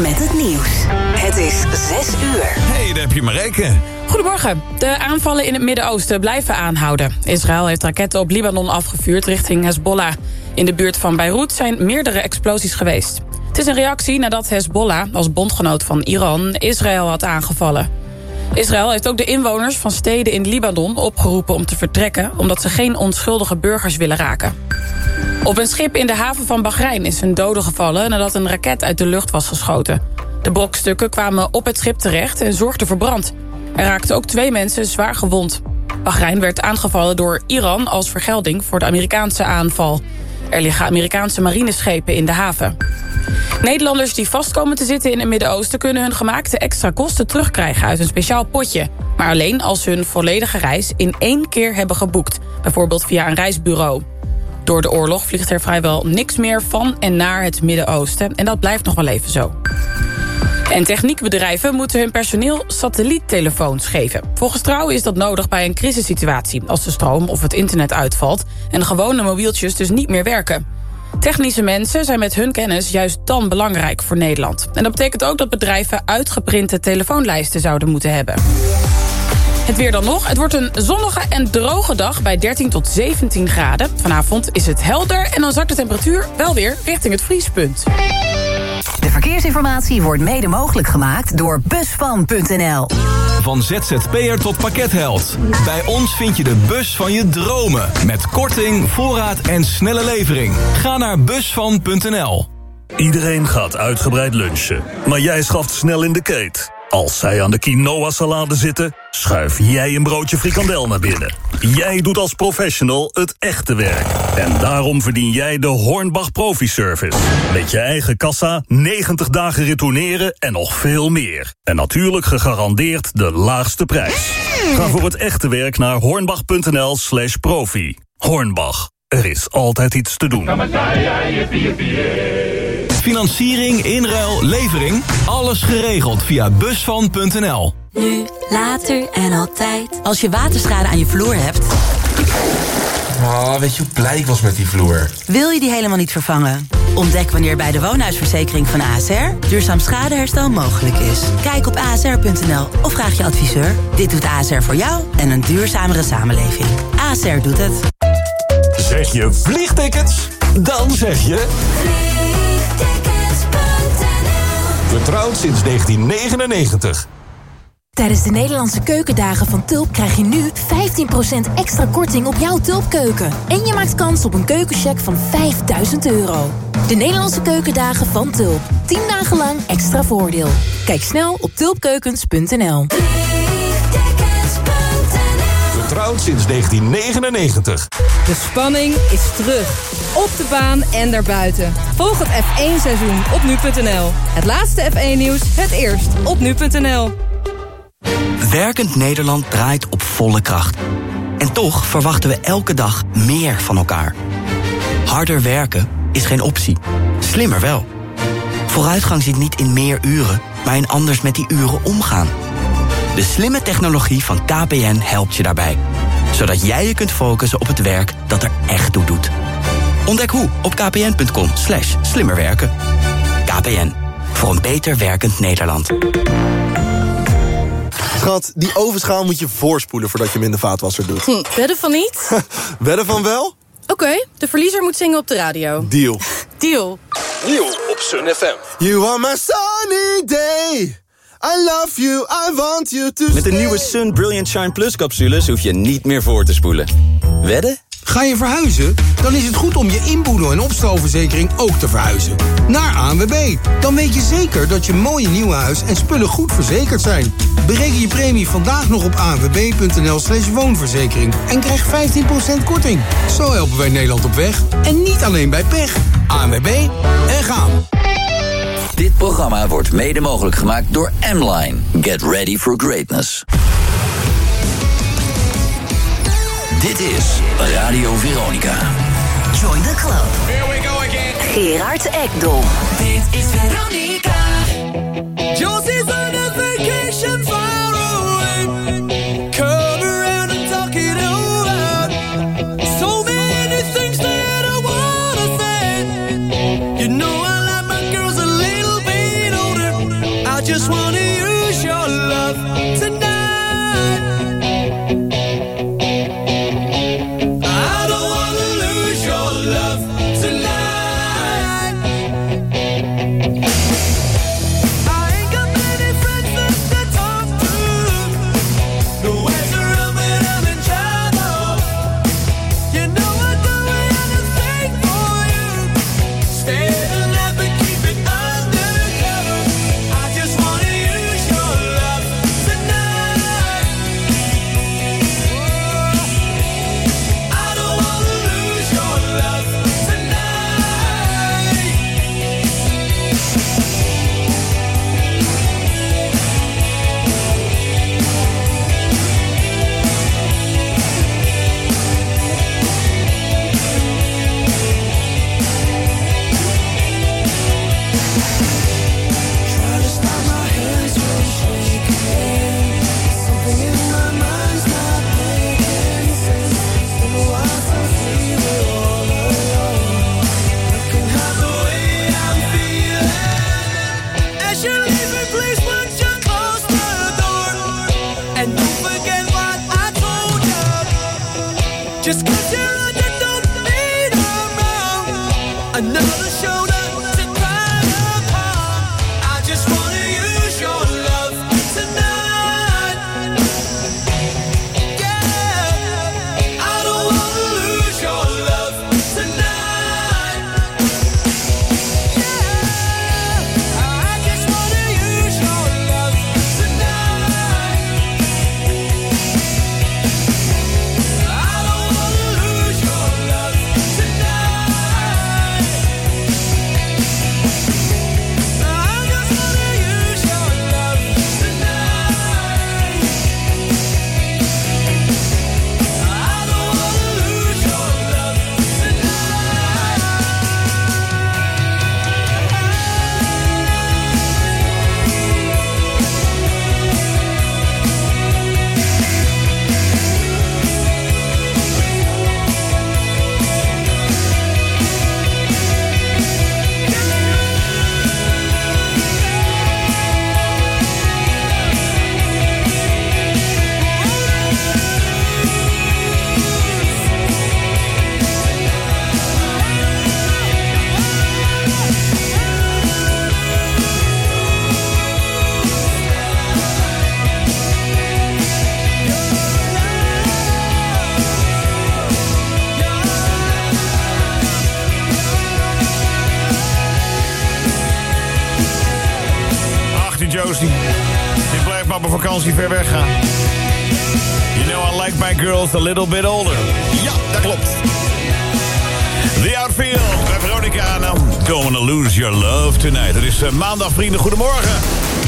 met het nieuws. Het is 6 uur. hey, daar heb je maar rekenen. Goedemorgen. De aanvallen in het Midden-Oosten blijven aanhouden. Israël heeft raketten op Libanon afgevuurd richting Hezbollah. In de buurt van Beirut zijn meerdere explosies geweest. Het is een reactie nadat Hezbollah, als bondgenoot van Iran, Israël had aangevallen. Israël heeft ook de inwoners van steden in Libanon opgeroepen om te vertrekken... omdat ze geen onschuldige burgers willen raken. Op een schip in de haven van Bahrein is een dode gevallen... nadat een raket uit de lucht was geschoten. De brokstukken kwamen op het schip terecht en zorgden voor brand. Er raakten ook twee mensen zwaar gewond. Bahrein werd aangevallen door Iran als vergelding voor de Amerikaanse aanval. Er liggen Amerikaanse marineschepen in de haven. Nederlanders die vast komen te zitten in het Midden-Oosten... kunnen hun gemaakte extra kosten terugkrijgen uit een speciaal potje. Maar alleen als ze hun volledige reis in één keer hebben geboekt. Bijvoorbeeld via een reisbureau. Door de oorlog vliegt er vrijwel niks meer van en naar het Midden-Oosten. En dat blijft nog wel even zo. En techniekbedrijven moeten hun personeel satelliettelefoons geven. Volgens Trouw is dat nodig bij een crisissituatie... als de stroom of het internet uitvalt... en gewone mobieltjes dus niet meer werken. Technische mensen zijn met hun kennis juist dan belangrijk voor Nederland. En dat betekent ook dat bedrijven uitgeprinte telefoonlijsten zouden moeten hebben. Het weer dan nog. Het wordt een zonnige en droge dag bij 13 tot 17 graden. Vanavond is het helder en dan zakt de temperatuur wel weer richting het vriespunt. De verkeersinformatie wordt mede mogelijk gemaakt door Busvan.nl. Van ZZP'er tot pakketheld. Bij ons vind je de bus van je dromen. Met korting, voorraad en snelle levering. Ga naar busvan.nl. Iedereen gaat uitgebreid lunchen. Maar jij schaft snel in de keet. Als zij aan de quinoa-salade zitten, schuif jij een broodje frikandel naar binnen. Jij doet als professional het echte werk. En daarom verdien jij de Hornbach Profi Service. Met je eigen kassa, 90 dagen retourneren en nog veel meer. En natuurlijk gegarandeerd de laagste prijs. Ga voor het echte werk naar hornbach.nl slash profi. Hornbach, er is altijd iets te doen. Financiering, inruil, levering. Alles geregeld via busvan.nl. Nu, later en altijd. Als je waterschade aan je vloer hebt... Oh, weet je hoe blij ik was met die vloer? Wil je die helemaal niet vervangen? Ontdek wanneer bij de woonhuisverzekering van ASR... duurzaam schadeherstel mogelijk is. Kijk op asr.nl of vraag je adviseur. Dit doet ASR voor jou en een duurzamere samenleving. ASR doet het. Zeg je vliegtickets? Dan zeg je... Vertrouwd sinds 1999. Tijdens de Nederlandse keukendagen van Tulp krijg je nu 15% extra korting op jouw Tulpkeuken. En je maakt kans op een keukencheck van 5000 euro. De Nederlandse keukendagen van Tulp. 10 dagen lang extra voordeel. Kijk snel op tulpkeukens.nl. Sinds 1999. De spanning is terug. Op de baan en daarbuiten. Volg het F1-seizoen op nu.nl. Het laatste F1-nieuws, het eerst op nu.nl. Werkend Nederland draait op volle kracht. En toch verwachten we elke dag meer van elkaar. Harder werken is geen optie. Slimmer wel. Vooruitgang zit niet in meer uren, maar in anders met die uren omgaan. De slimme technologie van KPN helpt je daarbij. Zodat jij je kunt focussen op het werk dat er echt toe doet. Ontdek hoe op kpn.com slash slimmerwerken. KPN, voor een beter werkend Nederland. Schat, die ovenschaal moet je voorspoelen voordat je hem in de vaatwasser doet. Hm, wedden van niet? Wedden van wel? Oké, de verliezer moet zingen op de radio. Deal. Deal. Nieuw op Sun FM. You are my sunny day. I love you, I want you to Met de nieuwe Sun Brilliant Shine Plus capsules hoef je niet meer voor te spoelen. Wedden? Ga je verhuizen? Dan is het goed om je inboedel- en opstalverzekering ook te verhuizen. Naar ANWB. Dan weet je zeker dat je mooie nieuwe huis en spullen goed verzekerd zijn. Bereken je premie vandaag nog op anwb.nl slash woonverzekering. En krijg 15% korting. Zo helpen wij Nederland op weg. En niet alleen bij pech. ANWB en gaan. Dit programma wordt mede mogelijk gemaakt door M-Line. Get ready for greatness. Dit is Radio Veronica. Join the club. Here we go again. Gerard Ekdom. Dit is Veronica. Girls a little bit older. Ja, dat klopt. The Outfield bij Veronica. Nou, don't wanna lose your love tonight. Het is eh, maandag, vrienden. Goedemorgen.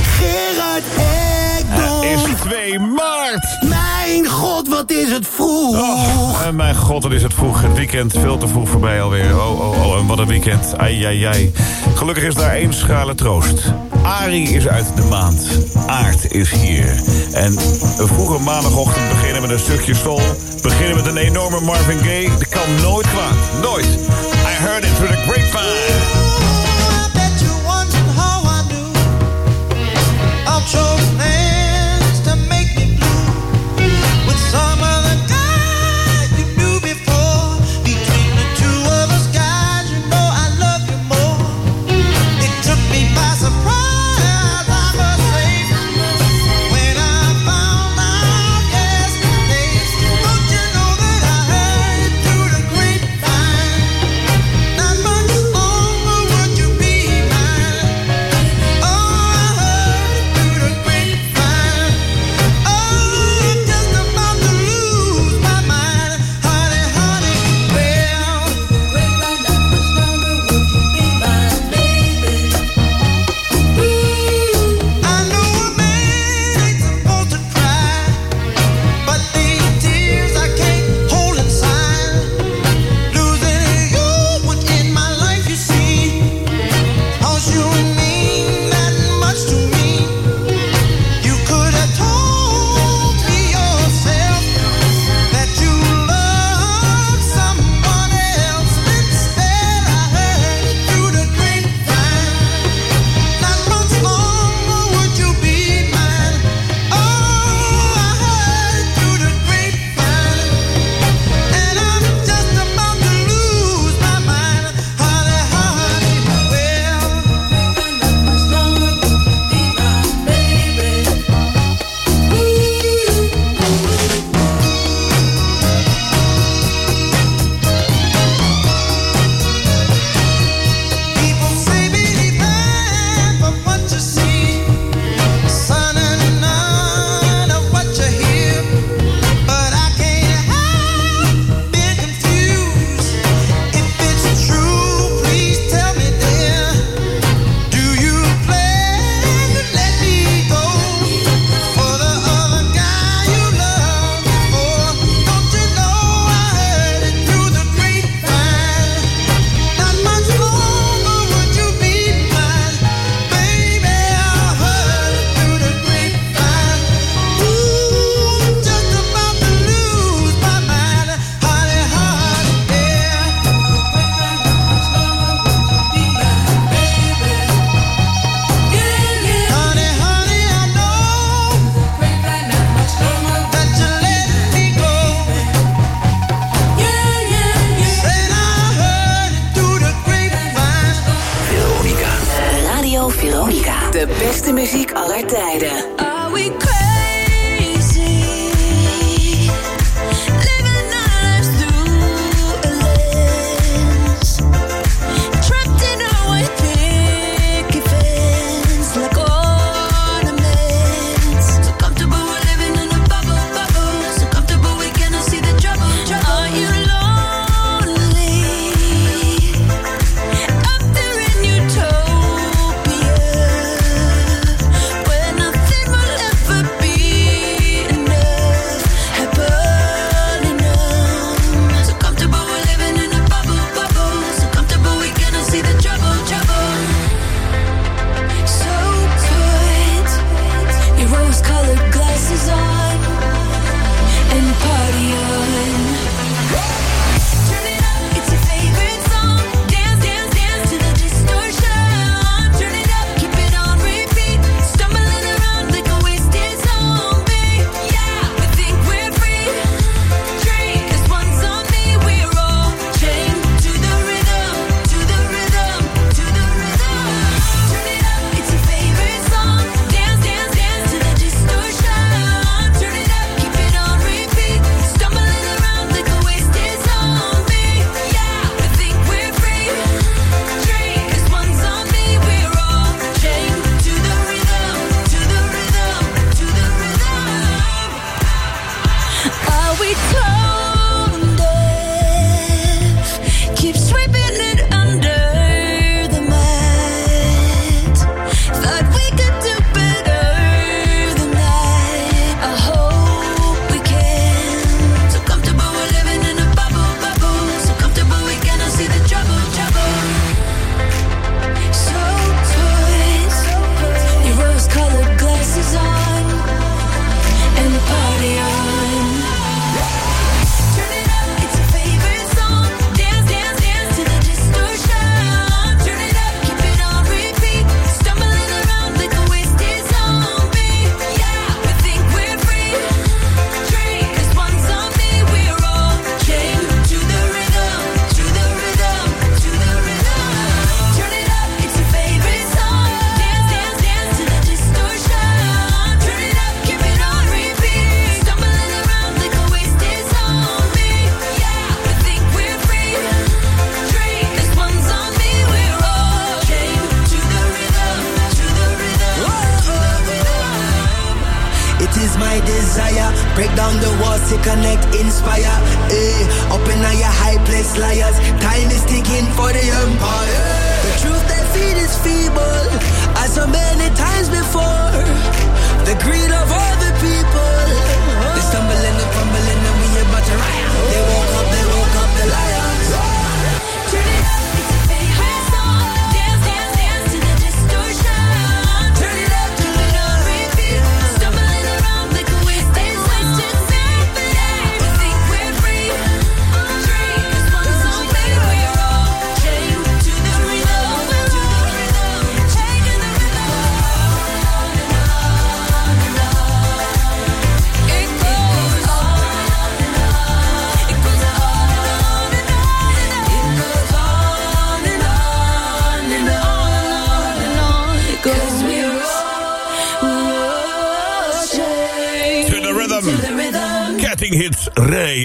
Gerard Ekdom. Het is 2 maart. Mijn god, wat is het vroeg. Oh, en mijn god, wat is het vroeg. Het weekend veel te vroeg voorbij alweer. Oh, oh, oh, en wat een weekend. Ai, ai, ai. Gelukkig is daar één schrale troost. Ari is uit de maand. Aard is hier. En vroege maandagochtend beginnen met een stukje soul. Beginnen met een enorme Marvin Gaye. Dat kan nooit kwaad. Nooit. I heard it through the grapevine.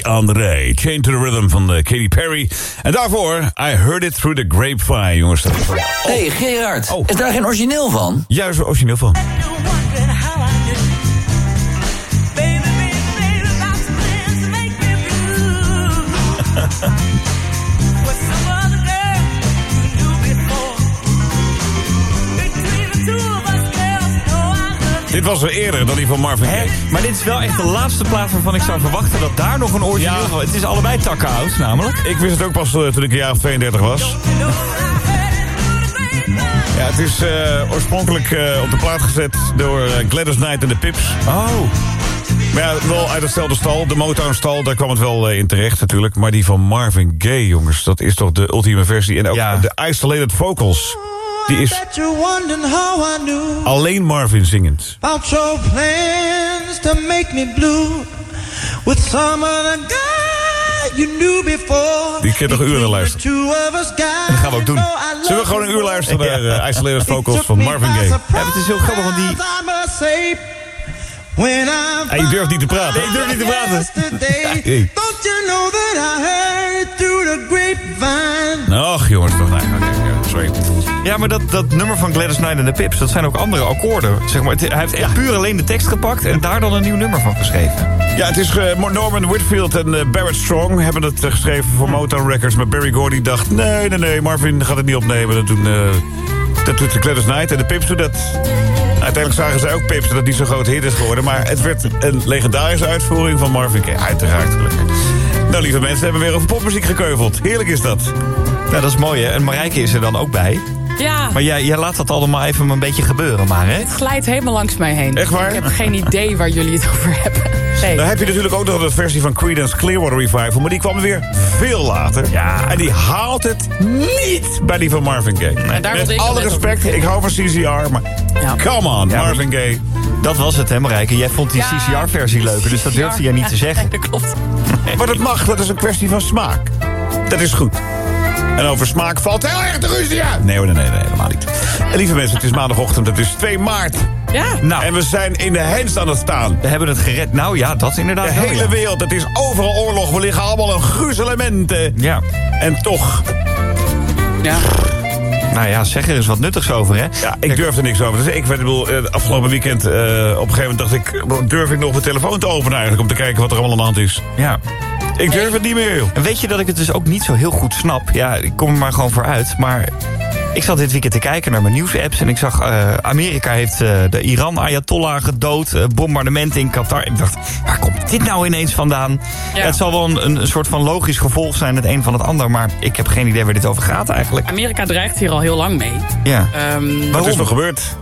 Ray aan Ray. Chain to the Rhythm van eh, Katy Perry. En daarvoor, I Heard It Through the Grapevine, jongens. Hey, Gerard, is daar geen origineel van? Juist, origineel van. Dit was er eerder dan die van Marvin Gaye. Maar dit is wel echt de laatste plaat waarvan ik zou verwachten dat daar nog een origineel van... Het is allebei takkenhout namelijk. Ik wist het ook pas eh, toen ik een jaar of 32 was. Ja, het is eh, oorspronkelijk eh, op de plaat gezet door Gladys Knight en de Pips. Oh. Maar ja, wel uit hetzelfde stal, de Motown-stal, daar kwam het wel in terecht natuurlijk. Maar die van Marvin Gaye, jongens, dat is toch de ultieme versie. En ook de isolated vocals, die is alleen Marvin zingend. about your plans to make me blue with some other guy you knew before. Die kan toch uren luisteren. Dat gaan we ook doen. Zullen we gewoon een uur luisteren naar eh, isolated vocals van Marvin Gaye? Ja, het is heel grappig, want die... Hey, je durft niet te praten. Ik durf niet te praten. Hey. don't you know that I heard through the grapevine? Ach, jongens, toch, nee, oké, ja, maar dat, dat nummer van Gladys Knight en de Pips, dat zijn ook andere akkoorden. Zeg maar. Het- hij heeft echt puur alleen de tekst gepakt en daar dan een nieuw nummer van geschreven. Ja, het is eh, Norman Whitfield en eh, Barrett Strong hebben het eh, geschreven voor Motown Records. Maar Barry Gordy dacht, nee, nee, nee, Marvin gaat het niet opnemen. Dat doen, dat doet de Gladys Knight en de Pips doen dat. Uiteindelijk zagen ze ook Pips dat het niet zo'n groot hit is geworden. Maar het werd een legendarische uitvoering van Marvin Gaye. Uiteraard, gelukkig. Nou, lieve mensen, hebben we weer over popmuziek gekeuveld. Heerlijk is dat. Ja, dat is mooi hè. En Marijke is er dan ook bij. Ja, Maar jij, jij laat dat allemaal even een beetje gebeuren maar hè. het glijdt helemaal langs mij heen. Echt waar? Ik heb geen idee waar jullie het over hebben. Nee. Dan heb je natuurlijk ook nog de versie van Creedence Clearwater Revival. Maar die kwam weer veel later. Ja. En die haalt het niet bij die van Marvin Gaye. daar Met alle respect, ik hou van CCR, maar come on, Ja, Marvin Gaye. Dat was het hè Marijke. Jij vond die Ja, CCR-versie leuker, dus dat durfde jij niet te zeggen. Dat klopt. Maar dat mag, dat is een kwestie van smaak. Dat is goed. En over smaak valt heel erg de ruzie uit. Nee hoor, nee, nee, nee, helemaal niet. En lieve mensen, het is maandagochtend, het is 2 maart. Ja. Nou, En we zijn in de hens aan het staan. we hebben het gered. Nou ja, dat inderdaad De wel, hele ja. wereld, het is overal oorlog. We liggen allemaal in gruzelementen. Ja. En toch, Ja. Nou ja, zeg er eens wat nuttigs over hè. Ja, ik durf er niks over. Dus ik bedoel, eh, afgelopen weekend, eh, op een gegeven moment dacht ik... durf ik nog mijn telefoon te openen eigenlijk... om te kijken wat er allemaal aan de hand is. Ja. Ik durf het niet meer, joh. En weet je dat ik het dus ook niet zo heel goed snap? Ja, ik kom er maar gewoon voor uit. Maar ik zat dit weekend te kijken naar mijn nieuwsapps... en ik zag eh, Amerika heeft eh, de Iran-Ayatollah gedood... eh, bombardementen in Qatar. Ik dacht, waar komt dit nou ineens vandaan? Ja. het zal wel een, een soort van logisch gevolg zijn... het een van het ander, maar ik heb geen idee waar dit over gaat eigenlijk. Amerika dreigt hier al heel lang mee. Ja. Ehm, Wat is er gebeurd?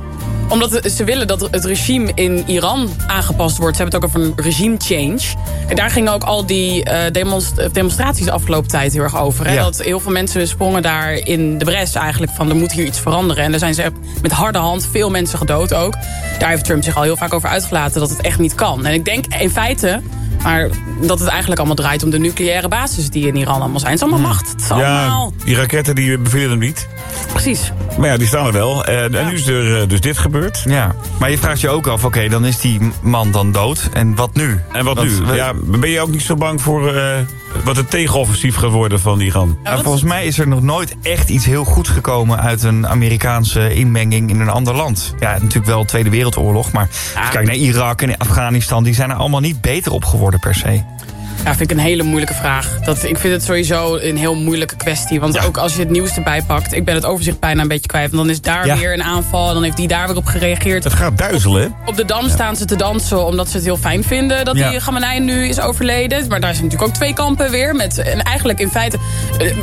Omdat ze willen dat het regime in Iran aangepast wordt. Ze hebben het ook over een regime change. En daar gingen ook al die eh, demonst- eh, demonstraties de afgelopen tijd heel erg over. Hè? Ja. Dat heel veel mensen sprongen daar in de bres eigenlijk van... er moet hier iets veranderen. En daar zijn ze met harde hand veel mensen gedood ook. Daar heeft Trump zich al heel vaak over uitgelaten dat het echt niet kan. En ik denk in feite Maar dat het eigenlijk allemaal draait om de nucleaire basis die in Iran allemaal zijn. Het is allemaal macht. Het is allemaal... Ja, die raketten die bevielen hem niet. Precies. Maar ja, die staan er wel. En, en nu is er eh, dus dit gebeurd. Ja, maar je vraagt je ook af, oké, dan is die man dan dood. En wat nu? En wat nu? we- Ja, ben je ook niet zo bang voor eh, wat het tegenoffensief gaat worden van Iran? Nou, volgens mij is er nog nooit echt iets heel goeds gekomen uit een Amerikaanse inmenging in een ander land. Ja, natuurlijk wel Tweede Wereldoorlog, maar als je kijkt naar Irak en Afghanistan, die zijn er allemaal niet beter op geworden per se. Ja, vind ik een hele moeilijke vraag. Dat, ik vind het sowieso een heel moeilijke kwestie. Want ook als je het nieuws erbij pakt... ik ben het overzicht bijna een beetje kwijt. Want dan is daar Ja. weer een aanval... en dan heeft die daar weer op gereageerd. Het gaat duizelen? Op de Dam staan ze te dansen omdat ze het heel fijn vinden... dat Ja. die Gamenei nu is overleden. Maar daar zijn natuurlijk ook twee kampen weer. Met, en eigenlijk in feite eh, eh,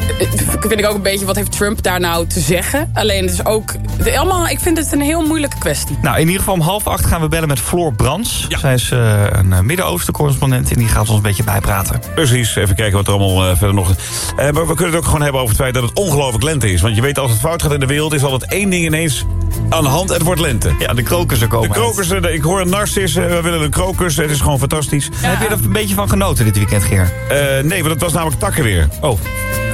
vind ik ook een beetje... wat heeft Trump daar nou te zeggen? Alleen het is ook... allemaal, ik vind het een heel moeilijke kwestie. Nou, in ieder geval om half acht gaan we bellen met Floor Brands. Zij is eh, een Midden-Oosten correspondent en die gaat ons een beetje bijpraten. Precies, even kijken wat er allemaal eh, verder nog... Eh, maar we kunnen het ook gewoon hebben over het feit dat het ongelooflijk lente is. Want je weet, als het fout gaat in de wereld... is altijd één ding ineens aan de hand en het wordt lente. Ja, de krokussen komen De krokussen, ik hoor een narcis, eh, we willen een krokus. Het is gewoon fantastisch. Heb je er een beetje van genoten dit weekend, Geer? Nee, want het was namelijk takken weer. Oh.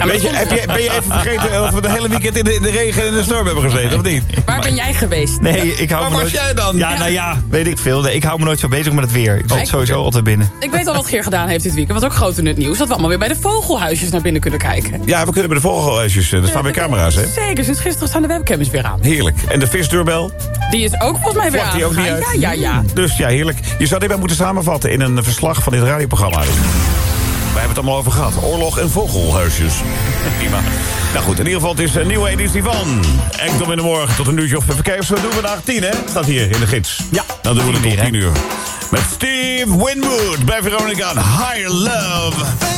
Weet je, heb je, ben je even vergeten dat we de hele weekend in de, in de regen en de storm hebben gezeten, of niet? Waar ben jij geweest? Nee, ik hou Waar me was nooit... jij dan? Ja, nou ja, weet ik veel. Nee, Ik hou me nooit zo bezig met het weer. Ik zit ik- sowieso altijd binnen. Ik weet al wat Geer gedaan heeft dit weekend. Wat ook groot in het nieuws. Dat we allemaal weer bij de vogelhuisjes naar binnen kunnen kijken. Ja, we kunnen bij de vogelhuisjes, eh, er staan weer camera's, hè? Zeker, sinds gisteren staan de webcams weer aan. Heerlijk. En de visdeurbel? Die is ook volgens mij weer Vlakt die ook niet aangegaan. uit? Ja, ja, ja. Dus ja, heerlijk. Je zou dit bij moeten samenvatten in een verslag van dit radioprogramma. Wij hebben het allemaal over gehad. Oorlog en vogelhuisjes. Prima. Nou goed, in ieder geval, het is een nieuwe editie van... Enkel in de morgen tot een uurtje of even kijken. Zo doen we vandaag 10, hè? Staat hier in de gids. Ja. Dan doen we het tot 10 uur. Met Steve Winwood bij Veronica Higher Love.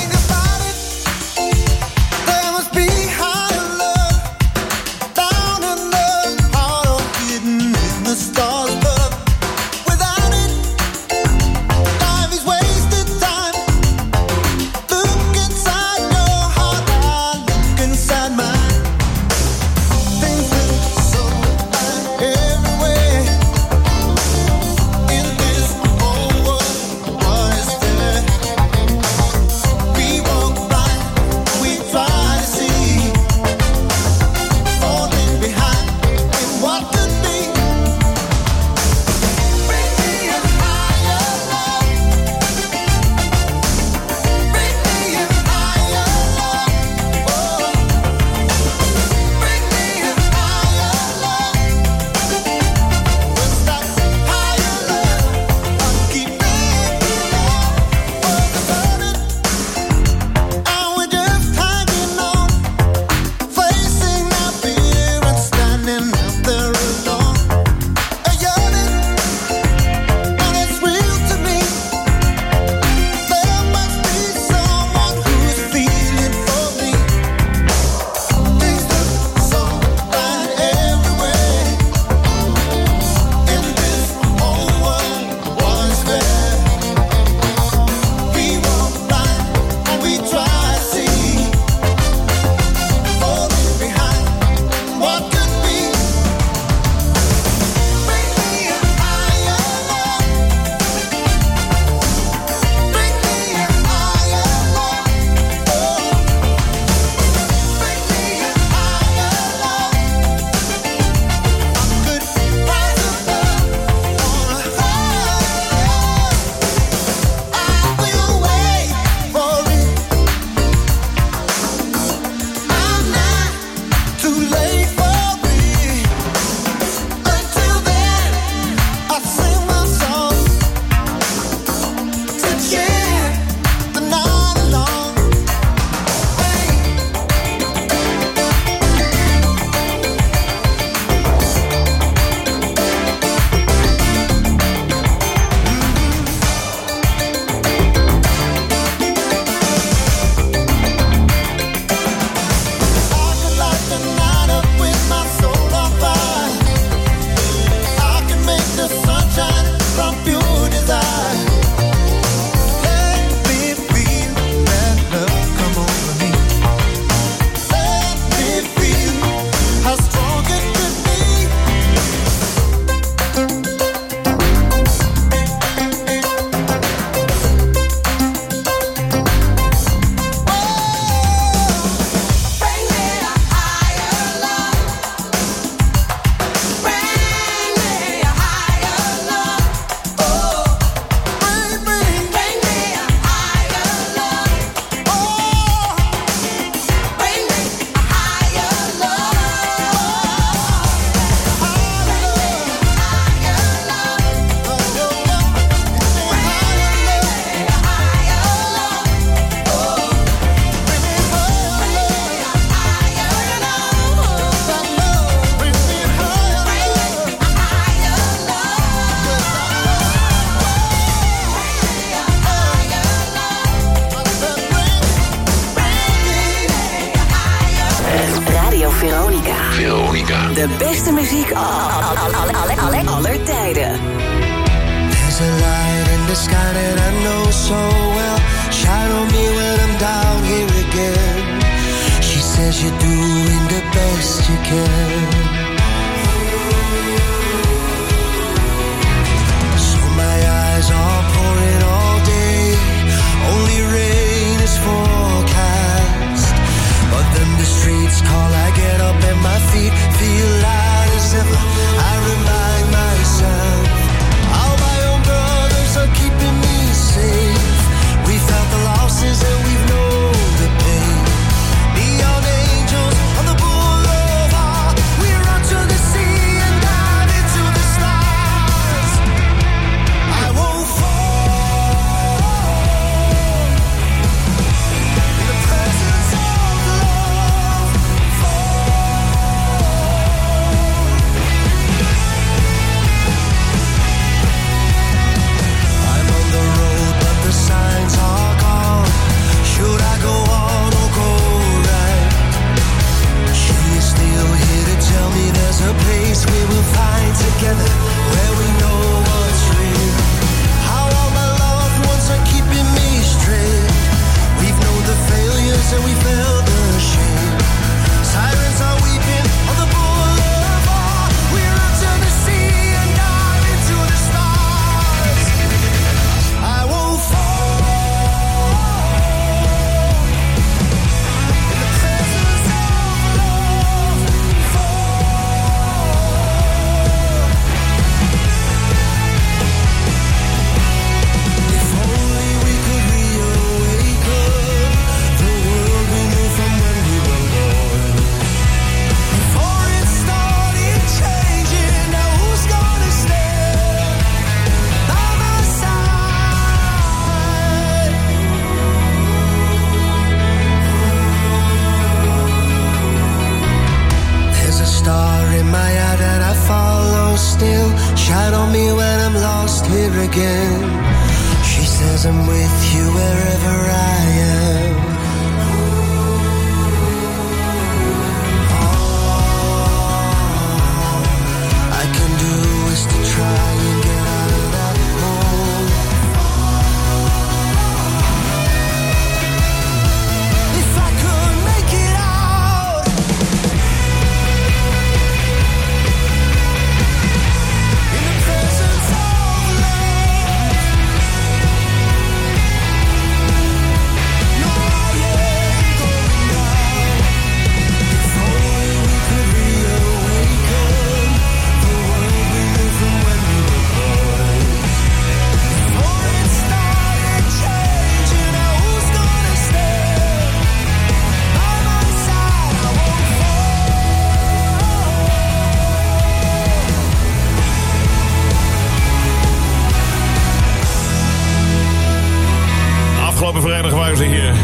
Hier.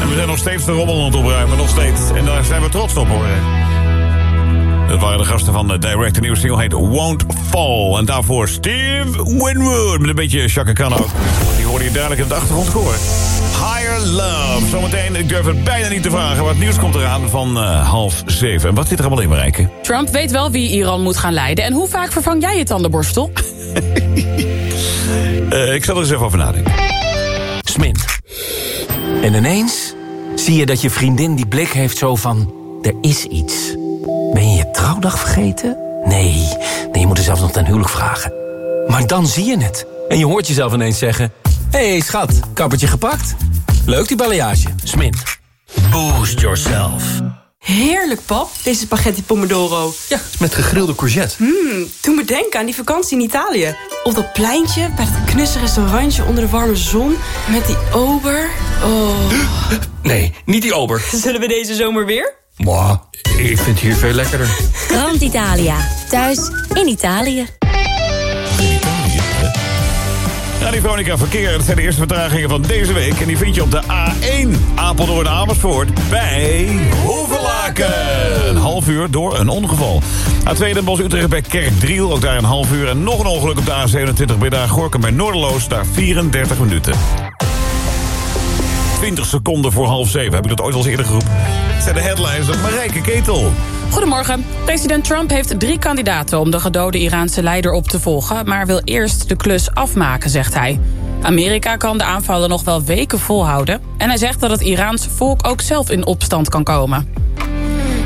En we zijn nog steeds de rommel aan het opruimen. Nog steeds. En daar zijn we trots op hoor. Dat waren de gasten van de Direct. De nieuwe single heet Won't Fall. En daarvoor Steve Winwood. Met een beetje Chaka Khan ook. Die hoorde je duidelijk in het achtergrondkoor. Higher Love. Zometeen, ik durf het bijna niet te vragen. Maar het nieuws komt eraan van eh, half zeven. En wat zit er allemaal in, Marijke? Trump weet wel wie Iran moet gaan leiden. En hoe vaak vervang jij je tandenborstel? Eh, ik zal er eens even over nadenken. Smint. En ineens zie je dat je vriendin die blik heeft zo van... er is iets. Ben je je trouwdag vergeten? Nee, nee je moet er zelfs nog ten huwelijk vragen. Maar dan zie je het. En je hoort jezelf ineens zeggen... Hé hey, schat, kappertje gepakt? Leuk die balayage. Smint. Boost yourself. Heerlijk, pap, deze spaghetti pomodoro. Ja, met gegrilde courgette. Mmm, doe me denken aan die vakantie in Italië. Op dat pleintje, bij dat knusse restaurantje onder de warme zon... met die ober. Oh. Nee, niet die ober. Zullen we deze zomer weer? Mwah, ik vind het hier veel lekkerder. Grand Italia. Thuis in Italië. Radio Veronica Verkeer, dat zijn de eerste vertragingen van deze week. En die vind je op de A1 Apeldoorn Amersfoort bij Een half uur door een ongeval. A2 Den Bosch Utrecht bij Kerkdriel, ook daar een half uur. En nog een ongeluk op de A27 bij daar Gorkum bij Noorderloos, daar 34 minuten. 20 seconden voor half zeven. Heb ik dat ooit al eerder geroepen? Dat zijn de headlines van Marijke Ketel. Goedemorgen. President Trump heeft drie kandidaten om de gedode Iraanse leider op te volgen... maar wil eerst de klus afmaken, zegt hij. Amerika kan de aanvallen nog wel weken volhouden... en hij zegt dat het Iraanse volk ook zelf in opstand kan komen.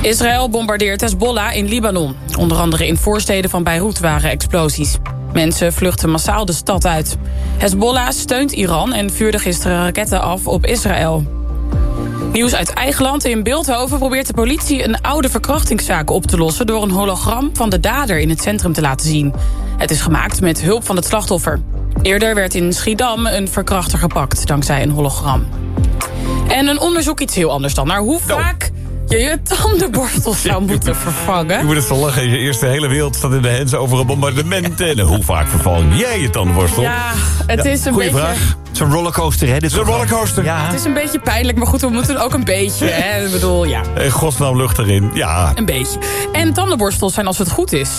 Israël bombardeert Hezbollah in Libanon. Onder andere in voorsteden van Beirut waren explosies. Mensen vluchten massaal de stad uit. Hezbollah steunt Iran en vuurde gisteren raketten af op Israël. Nieuws uit eigen land. In Beeldhoven probeert de politie een oude verkrachtingszaak op te lossen... door een hologram van de dader in het centrum te laten zien. Het is gemaakt met hulp van het slachtoffer. Eerder werd in Schiedam een verkrachter gepakt dankzij een hologram. En een onderzoek iets heel anders dan. Naar hoe vaak je je tandenborstel zou moeten vervangen. Je moet het zo lachen. Je eerste hele wereld staat in de hens over een bombardement. En hoe vaak vervang jij je tandenborstel? Ja, het is een goeie beetje... vraag. Zo'n rollercoaster, hè? Dit Zo'n rollercoaster. Ja. Het is een beetje pijnlijk, maar goed, we moeten ook een beetje. Hè? Ik bedoel, ja, In godsnaam lucht erin. Ja. een beetje. En tandenborstels zijn als het goed is.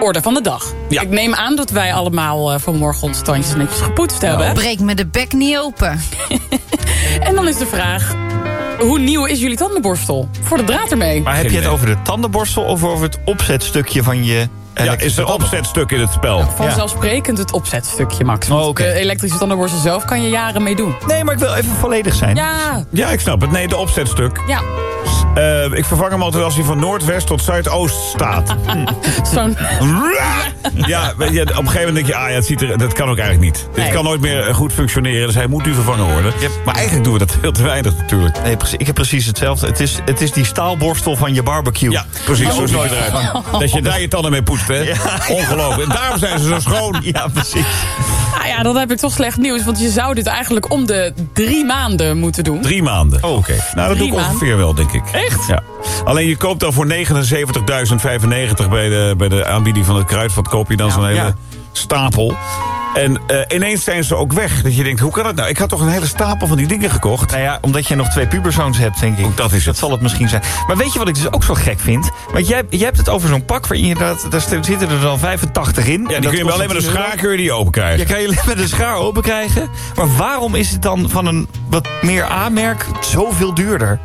Orde van de dag. Ik neem aan dat wij allemaal eh, vanmorgen onze tandjes netjes gepoetst hebben. Breek me de bek niet open. En dan is de vraag... Hoe nieuw is jullie tandenborstel? Voor de draad ermee. Maar heb je het over de tandenborstel of over het opzetstukje van je... Ja, is er opzetstuk in het spel? Vanzelfsprekend het opzetstukje, Max. Oh, De elektrische tandenborstel zelf kan je jaren mee doen. Nee, maar ik wil even volledig zijn. Ja, Ja, ik snap het. Nee, de opzetstuk. ja. Eh, ik vervang hem altijd als hij van noordwest tot zuidoost staat. Zo'n... ja, weet je, op een gegeven moment denk je, ah ja, het ziet er, dat kan ook eigenlijk niet. Dit Nee. kan nooit meer goed functioneren, dus hij moet nu vervangen worden. Maar eigenlijk doen we dat heel te weinig natuurlijk. Nee, precies, ik heb precies hetzelfde. Het is, het is die staalborstel van je barbecue. Ja, precies, zo ziet het eruit. Dat je daar je tanden mee poetst, hè? Ongelooflijk. En daarom zijn ze zo schoon. Ja, precies. Nou ja, dan heb ik toch slecht nieuws. Want je zou dit eigenlijk om de drie maanden moeten doen. Drie maanden. Oh, oké. Nou, dat Drie doe ik maanden. ongeveer wel, denk ik. Echt? Ja. Alleen je koopt dan voor 79.095 bij de, bij de aanbieding van het kruidvat... koop je dan zo'n hele Ja. stapel. En eh, ineens zijn ze ook weg. Dat je denkt, hoe kan dat nou? Ik had toch een hele stapel van die dingen gekocht? Nou ja, omdat je nog twee puberzoons hebt, denk ik. Ook dat is Dat het. zal het misschien zijn. Maar weet je wat ik dus ook zo gek vind? Want jij, jij hebt het over zo'n pak waarin je dat, daar zitten er dan 85 in. Ja, die dat kun je wel alleen met een 10 euro. schaar kun je die open krijgen. Je kan je alleen met een schaar open krijgen. Maar waarom is het dan van een wat meer A-merk zoveel duurder?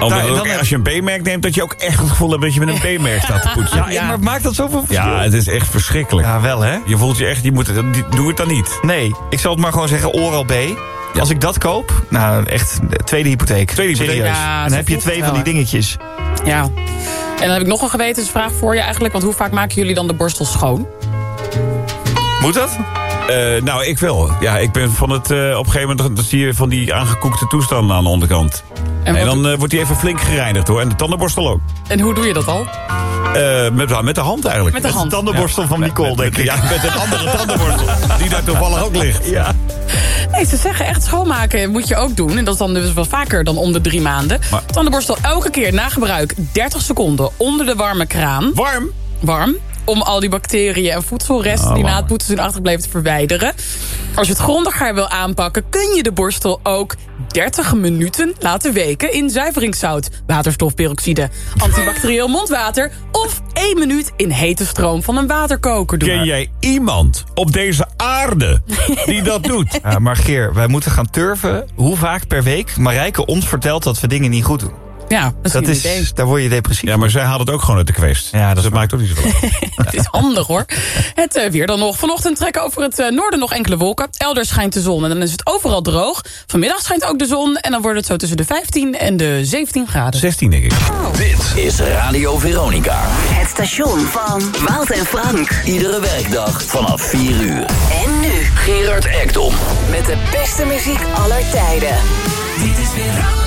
Ook, dan als je een B-merk neemt, dat je ook echt het gevoel hebt dat je met een B-merk staat te poetsen. Ja, maar maakt dat zoveel verschil? Ja, het is echt verschrikkelijk. Ja, wel hè? Je voelt je echt, je moet, het- die- doe het dan niet. Nee, ik zal het maar gewoon zeggen Oral B. Als ik dat koop, nou echt, tweede hypotheek. Tweede hypotheek. Ja, dan heb je twee van die dingetjes. Ja. En dan heb ik nog een gewetensvraag voor je eigenlijk. Want hoe vaak maken jullie dan de borstel schoon? Moet dat? Eh, nou, ik wel. Ja, ik ben van het... eh, op een gegeven moment dan zie je van die aangekoekte toestanden aan de onderkant. En dan eh, wordt die even flink gereinigd hoor. En de tandenborstel ook. En hoe doe je dat al? Eh, met, met de hand eigenlijk. Met de hand. De tandenborstel van Nicole, denk ik. Ja, met een andere tandenborstel. Die daar toevallig ook ligt. Ja. Nee, ze zeggen echt schoonmaken moet je ook doen. En dat is dan dus wel vaker dan om de drie maanden. Maar- Tandenborstel elke keer na gebruik 30 seconden onder de warme kraan. Warm? Warm. Om al die bacteriën en voedselresten Ah, die na het poetsen zijn achtergebleven te verwijderen. Als je het grondiger wil aanpakken, kun je de borstel ook 30 minuten laten weken in zuiveringszout, waterstofperoxide, antibacterieel mondwater of 1 minuut in hete stroom van een waterkoker doen. Ken jij iemand op deze aarde die dat doet? Ja, maar Geer, wij moeten gaan turven hoe vaak per week Marijke ons vertelt dat we dingen niet goed doen. Ja, dat is Dat een idee. is, daar word je depressief. Ja, maar zij haalt het ook gewoon uit de kwest. Ja, dat dus maakt ook niet zoveel uit. Het is handig hoor. Het eh, weer dan nog. Vanochtend trekken over het eh, noorden nog enkele wolken. Elders schijnt de zon en dan is het overal droog. Vanmiddag schijnt ook de zon en dan wordt het zo tussen de 15 en de 17 graden. 16 denk ik. Dit is Radio Veronica. Het station van Wout en Frank. Iedere werkdag vanaf 4 uur. En nu Gerard Ekdom. met de beste muziek aller tijden. Dit is Veronica.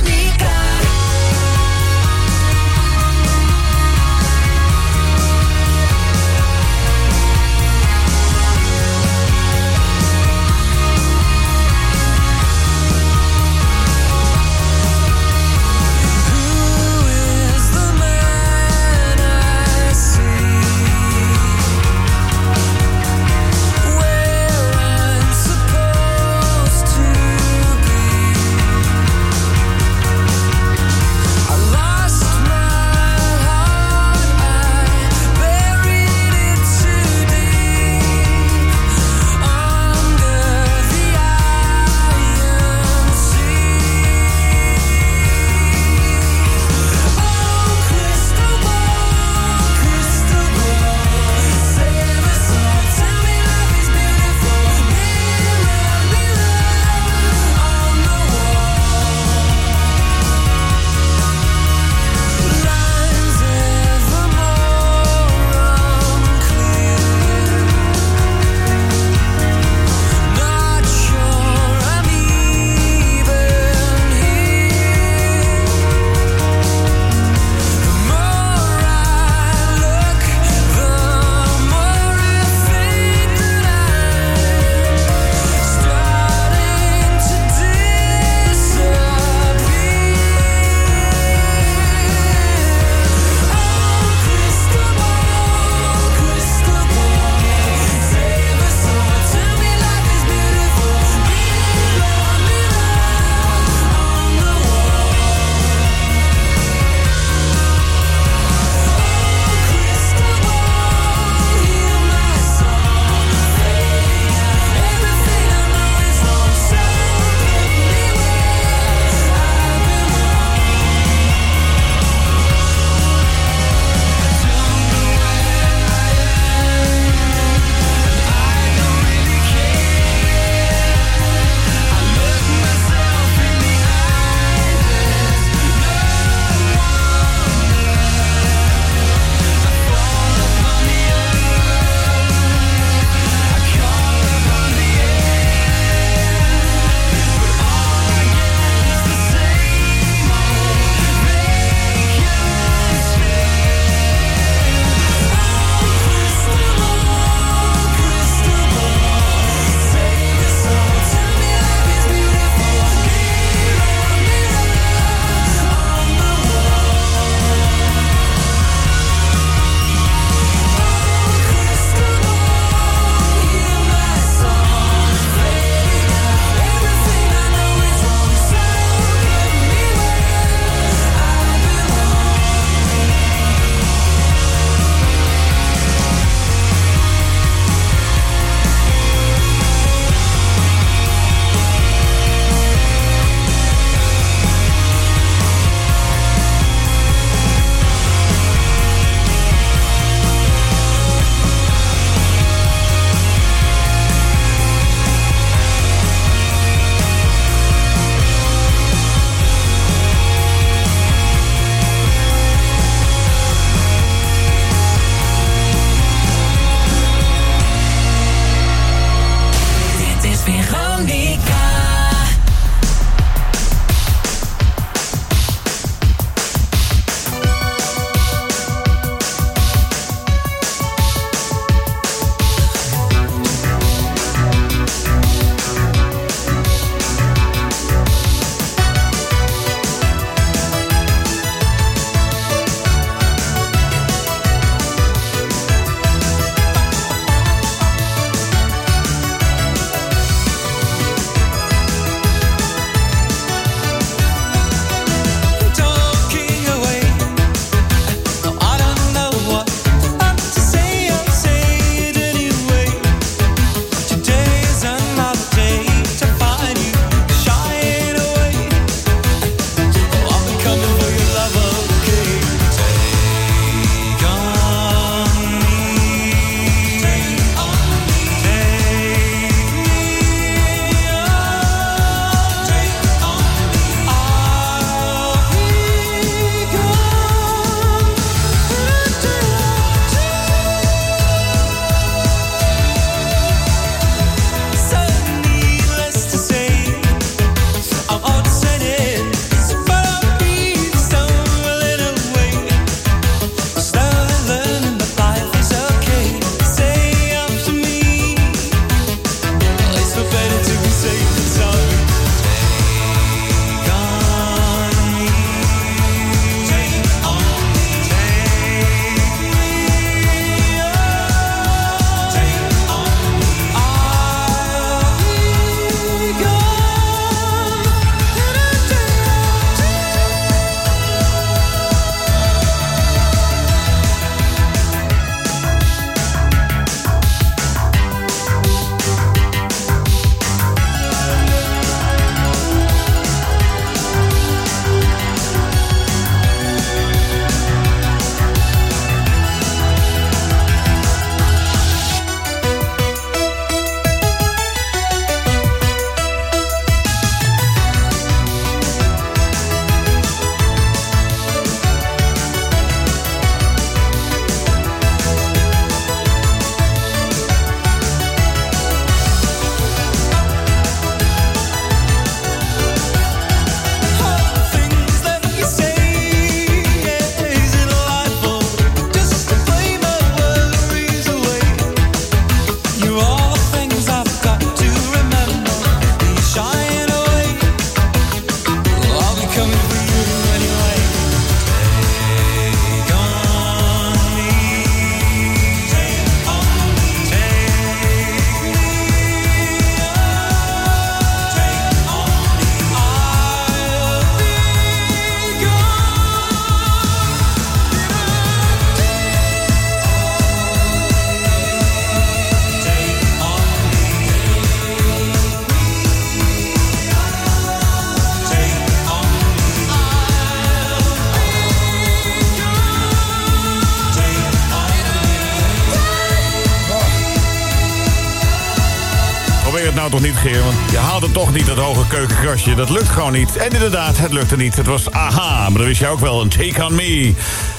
Niet dat hoge keukenkastje. Dat lukt gewoon niet. En inderdaad, het lukte niet. Het was aha, maar dat wist je ook wel. Een take on me.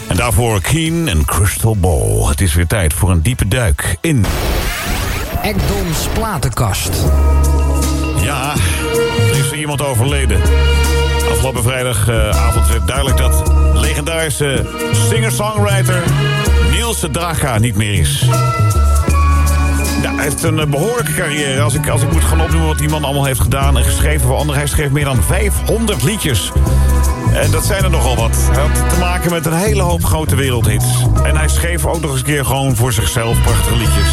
En daarvoor Keen en Crystal Ball. Het is weer tijd voor een diepe duik in... Ekdoms platenkast. Ja, er is er iemand overleden. Afgelopen vrijdagavond werd duidelijk dat legendarische singer-songwriter Niels Sedaka niet meer is. Heeft een eh, behoorlijke carrière. Als ik, als ik moet gaan opnoemen wat die man allemaal heeft gedaan en geschreven voor anderen. Hij schreef meer dan 500 liedjes. En dat zijn er nogal wat. Hij had te maken met een hele hoop grote wereldhits. En hij schreef ook nog eens een keer gewoon voor zichzelf prachtige liedjes.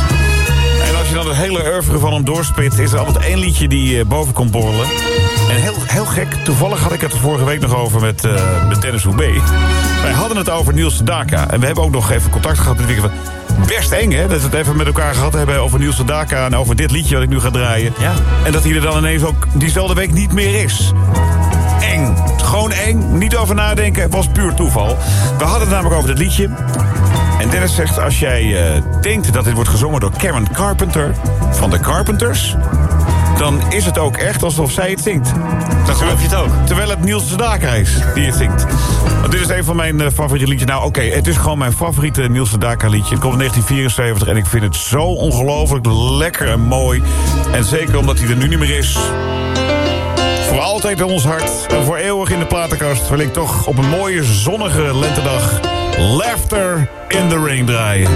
En als je dan het hele oeuvre van hem doorspit... is er altijd één liedje die eh, boven komt borrelen. En heel, heel gek, toevallig had ik het er vorige week nog over met, eh, met Dennis Hoebe. Wij hadden het over Niels Sedaka. En we hebben ook nog even contact gehad met Wieke. Best eng, hè? Dat we het even met elkaar gehad hebben over Niels Sedaka... en over dit liedje wat ik nu ga draaien. Ja. En dat hij er dan ineens ook diezelfde week niet meer is. Eng. Gewoon eng. Niet over nadenken. Het was puur toeval. We hadden het namelijk over dit liedje. En Dennis zegt, als jij eh, denkt dat dit wordt gezongen door Karen Carpenter... van de Carpenters... dan is het ook echt alsof zij het zingt. Dan geloof je het ook. Terwijl het Niels Sedaka is die het zingt. Want dit is een van mijn eh, favoriete liedjes. Nou, oké, het is gewoon mijn favoriete Niels Sedaka liedje. Het komt in 1974 en ik vind het zo ongelooflijk lekker en mooi. En zeker omdat hij er nu niet meer is... Voor altijd in ons hart en voor eeuwig in de platenkast... wil ik toch op een mooie zonnige lentedag... Laughter in the Rain draaien.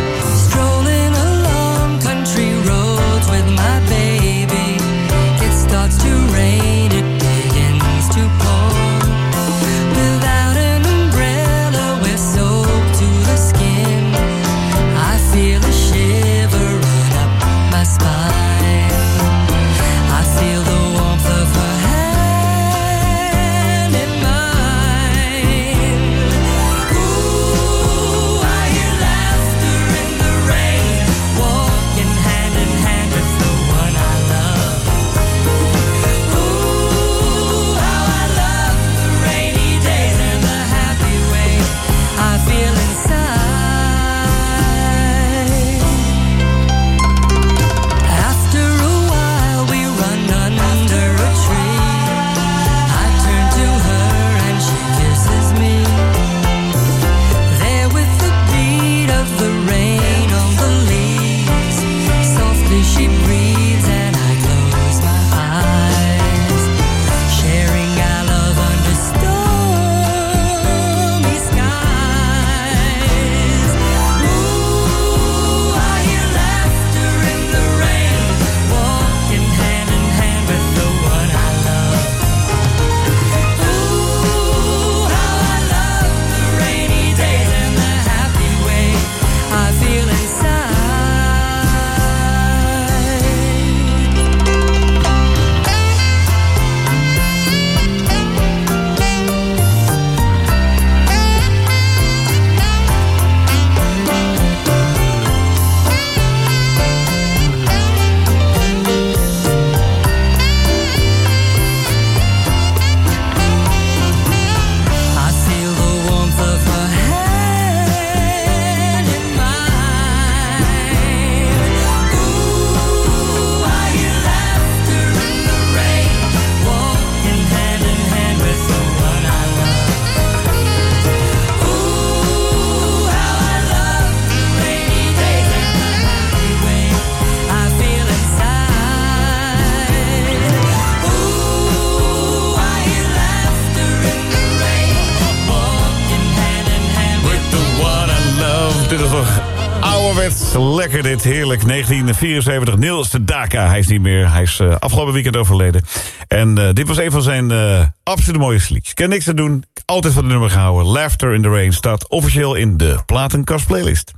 Lekker dit. Heerlijk. 1974. Niels de Daka. Hij is niet meer. Hij is eh, afgelopen weekend overleden. En eh, dit was een van zijn eh absoluut mooiste liedjes. Ik kan niks aan doen. Altijd van de nummer gehouden. Laughter in the Rain staat officieel in de Platenkast playlist.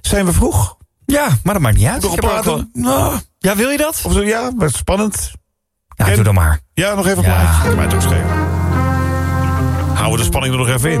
Zijn we vroeg? Ja, maar dat maakt niet uit. Nog platen? wel- Nou, Ja, wil je dat? of zo, ja, maar spannend. Ja, doe dan maar. Ja, nog even Ja. plaatje. Mij ook schelen. Houden we de spanning er nog even in.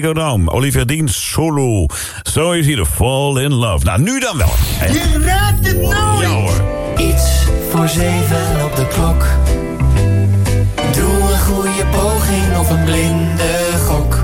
Ziggo Dome. Olivier Dean solo. Zo is hij de Fall in Love. Nou, nu dan wel. Hè? Je raadt het nooit. Ja hoor. Iets voor zeven op de klok. Doe een goede poging of een blinde gok.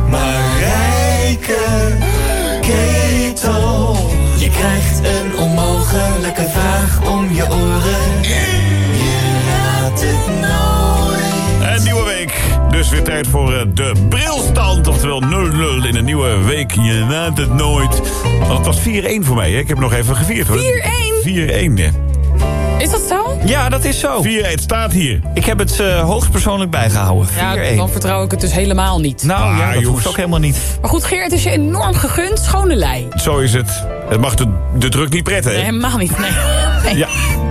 Dus weer tijd voor eh, de brilstand. Oftewel 0-0 in een nieuwe week. Je raadt het nooit. Want het was 4-1 voor mij. Hè? Ik heb nog even gevierd hoor. 4-1? 4-1, ja. Is dat zo? Ja, dat is zo. 4-1 staat hier. Ik heb het eh, hoogstpersoonlijk bijgehouden. 4-1. Ja, dan vertrouw ik het dus helemaal niet. Nou Ah, ja, dat jongens. hoeft ook helemaal niet. Maar goed, Geert, het is je enorm gegund. Schone lei. Zo is het. Het mag de, de druk niet pretten, hè? Nee, helemaal niet. Nee. Nee. Ja,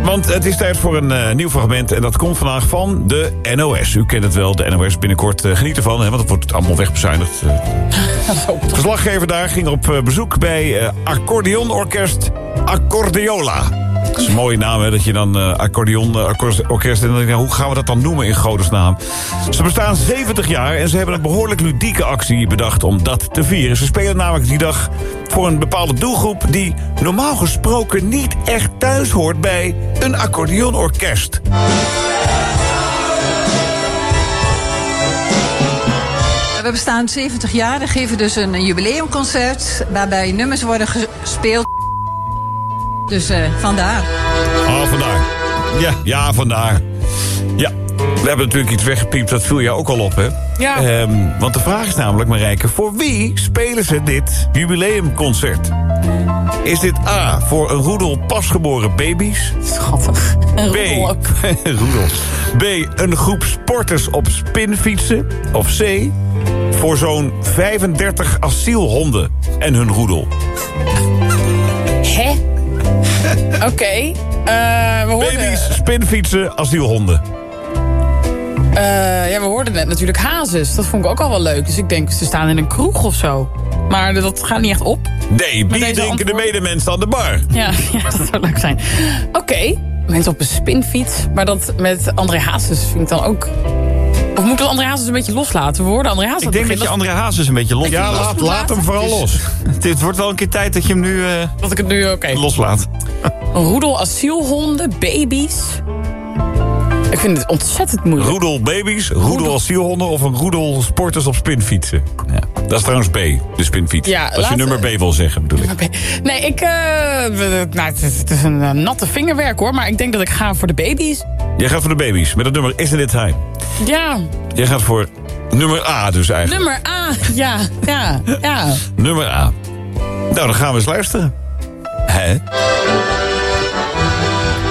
want het is tijd voor een eh, nieuw fragment. En dat komt vandaag van de NOS. U kent het wel, de NOS. Binnenkort uh, geniet ervan, hè, want het wordt allemaal wegbezuinigd. De verslaggever daar ging op bezoek bij accordeonorkest Accordeola. Dat is een mooie naam, hè, dat je dan uh, accordeonorkest... en dan denk je, hoe gaan we dat dan noemen in godesnaam? Ze bestaan 70 jaar en ze hebben een behoorlijk ludieke actie bedacht om dat te vieren. Ze spelen namelijk die dag voor een bepaalde doelgroep... die normaal gesproken niet echt thuis hoort bij een accordeonorkest. We bestaan 70 jaar en geven dus een jubileumconcert... waarbij nummers worden gespeeld. Dus uh, vandaar. Oh, vandaar. Ja, ja, vandaar. Ja, we hebben natuurlijk iets weggepiept, dat viel jou ook al op, hè? Ja. Um, want de vraag is namelijk, Marijke, voor wie spelen ze dit jubileumconcert? Is dit A, voor een roedel pasgeboren baby's? Schattig. Een B, roedel ook. roedel. B, een groep sporters op spinfietsen? Of C, voor zo'n 35 asielhonden en hun roedel? Hè? Oké. Okay. Uh, we hoorden... Baby's, spinfietsen, asielhonden. Uh, ja, we hoorden net natuurlijk hazes. Dat vond ik ook al wel leuk. Dus ik denk, ze staan in een kroeg of zo. Maar dat gaat niet echt op. Nee, bier drinken de medemensen aan de bar. Ja, ja dat zou leuk zijn. Oké, okay. mensen op een spinfiets. Maar dat met André Hazes vind ik dan ook... Of moet ik André Hazes een beetje loslaten? We hoorden André Hazes... Ik denk dat je André Hazes een beetje los Ja, laat, laat hem vooral los. Het wordt wel een keer tijd dat je hem nu... Uh, dat ik het nu, oké. Okay. Loslaat. Een roedel asielhonden, baby's... Ik vind het ontzettend moeilijk. Roedel baby's, roedel, roedel asielhonden of een roedel sporters op spinfietsen. Ja. Dat is trouwens B, de spinfiets. Ja, Als je nummer B wil zeggen, bedoel ik. Nee, ik, uh, nou, het, is, het is een uh, natte vingerwerk hoor, maar ik denk dat ik ga voor de baby's. Jij gaat voor de baby's, met het nummer Isn't It Time? Ja. Jij gaat voor nummer A dus eigenlijk. Nummer A, ja, ja, ja. nummer A. Nou, dan gaan we eens luisteren. Hè?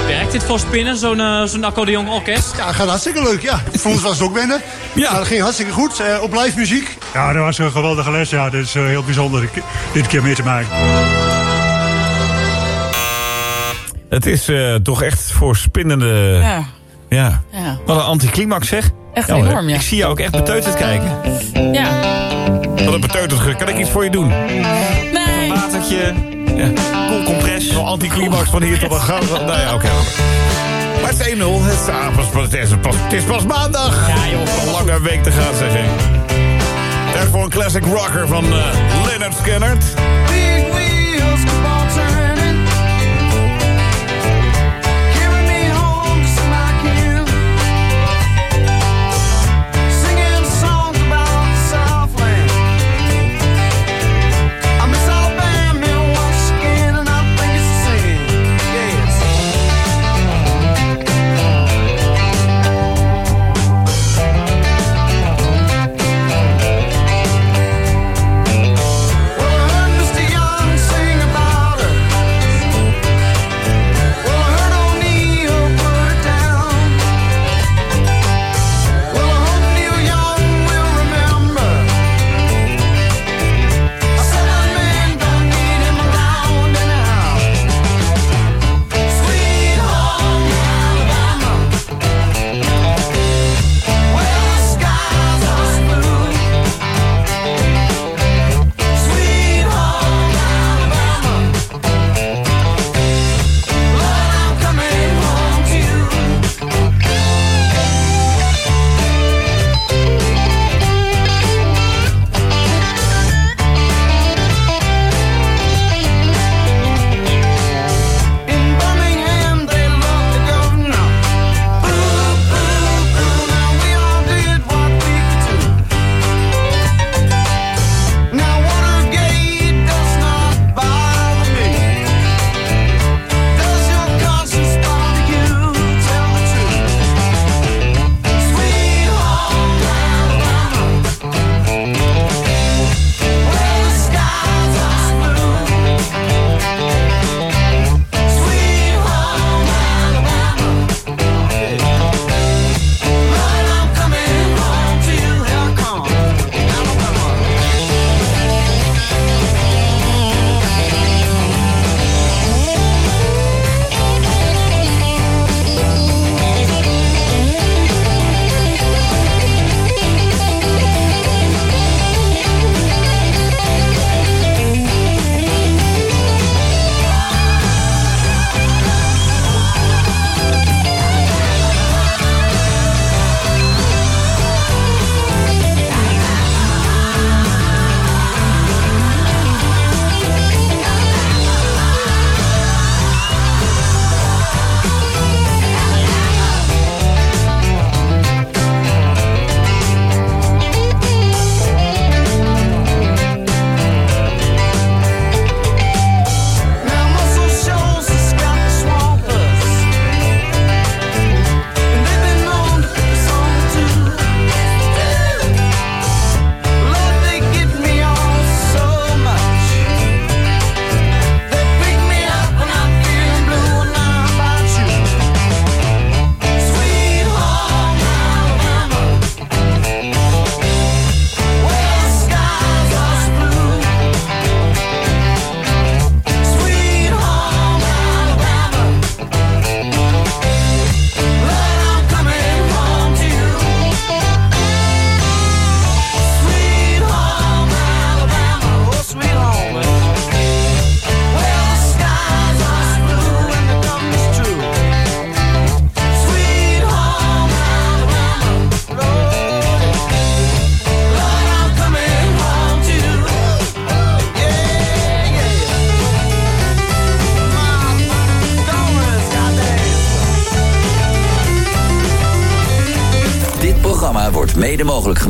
Werkt dit voor spinnen, zo'n uh, zo'n accordeon-orkest? Ja, gaat hartstikke leuk, ja. Voor ons was het ook wennen. Ja. Maar dat ging hartstikke goed. Uh, op live muziek. Ja, dat was een geweldige les. Ja, dit is uh, heel bijzonder dit keer mee te maken. Het is uh, toch echt voor spinnende... Ja. Ja. ja. Wat een anticlimax, zeg. Echt ja, enorm, ja. Ik zie jou ook echt beteuterd kijken. Ja. Wat een beteuterd. Kan ik iets voor je doen? Nee. Een watertje. Ja. Cool compress. Een anticlimax van hier tot een gang. Nou ja, oké. Okay. Maar het is 1-0. Het, het, is pas, het is pas maandag. Ja, joh. Een lange week te gaan, zeg ik. Tijd voor een classic rocker van uh, Leonard Skinner.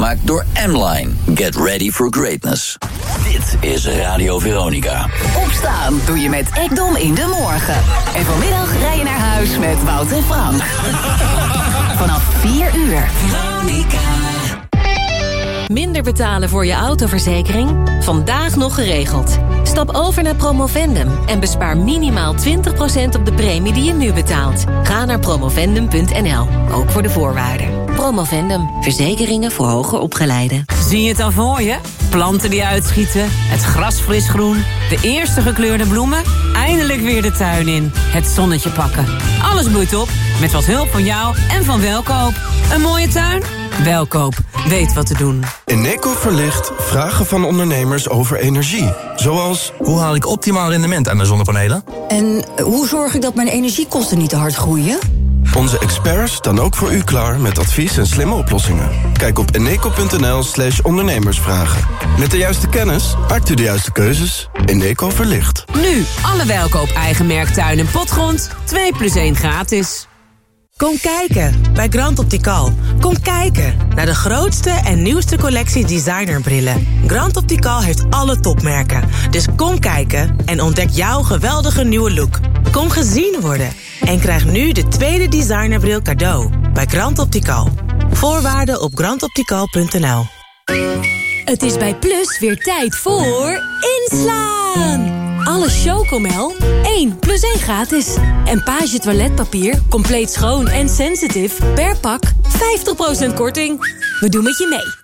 Gemaakt door M-Line. Get ready for greatness. Dit is Radio Veronica. Opstaan doe je met Ekdom in de morgen. En vanmiddag rij je naar huis met Wout en Frank. Vanaf 4 uur. Minder betalen voor je autoverzekering? Vandaag nog geregeld. Stap over naar Promovendum en bespaar minimaal 20% op de premie die je nu betaalt. Ga naar promovendum.nl, ook voor de voorwaarden. Promovendum, verzekeringen voor hoger opgeleiden. Zie je het al voor je? Planten die uitschieten, het gras fris groen, de eerste gekleurde bloemen, eindelijk weer de tuin in, het zonnetje pakken. Alles bloeit op, met wat hulp van jou en van Welkoop. Een mooie tuin? Welkoop, weet wat te doen. Eneco verlicht vragen van ondernemers over energie. Zoals, hoe haal ik optimaal rendement aan mijn zonnepanelen? En hoe zorg ik dat mijn energiekosten niet te hard groeien? Onze experts staan ook voor u klaar met advies en slimme oplossingen. Kijk op eneco.nl slash ondernemersvragen. Met de juiste kennis maakt u de juiste keuzes. Eneco verlicht. Nu, alle Welkoop eigen merk tuin en potgrond, 2 plus 1 gratis. Kom kijken bij Grand Optical. Kom kijken naar de grootste en nieuwste collectie designerbrillen. Grand Optical heeft alle topmerken. Dus kom kijken en ontdek jouw geweldige nieuwe look. Kom gezien worden en krijg nu de tweede designerbril cadeau bij Grand Optical. Voorwaarden op grandoptical.nl Het is bij Plus weer tijd voor inslaan. Alle Chocomel 1 plus 1 gratis. En Page toiletpapier, compleet schoon en sensitive per pak 50% korting. We doen met je mee.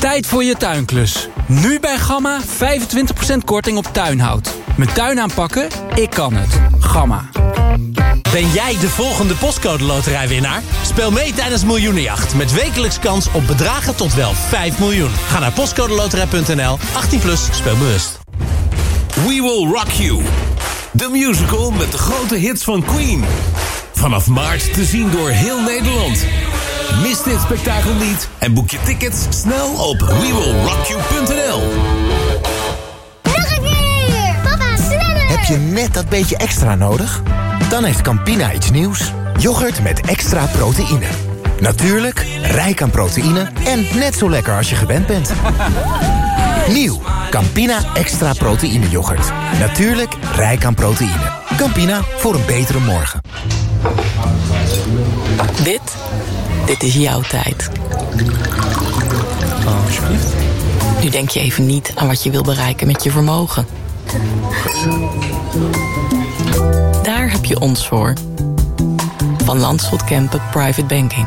Tijd voor je tuinklus. Nu bij Gamma 25% korting op tuinhout. Met tuin aanpakken? Ik kan het. Gamma. Ben jij de volgende postcode loterijwinnaar? Speel mee tijdens Miljoenenjacht met wekelijks kans op bedragen tot wel 5 miljoen. Ga naar postcodeloterij.nl, 18 plus, speel bewust. We Will Rock You. De musical met de grote hits van Queen. Vanaf maart te zien door heel Nederland. Mis dit spektakel niet en boek je tickets snel op wewillrockyou.nl. Nog een keer! Papa, sneller! Heb je net dat beetje extra nodig? Dan heeft Campina iets nieuws. Yoghurt met extra proteïne. Natuurlijk, rijk aan proteïne en net zo lekker als je gewend bent. Nieuw, Campina extra proteïne yoghurt. Natuurlijk, rijk aan proteïne. Campina, voor een betere morgen. Dit, dit is jouw tijd. Oh, alsjeblieft. Nu denk je even niet aan wat je wil bereiken met je vermogen. Daar heb je ons voor. Van Landschot Kempen Private Banking.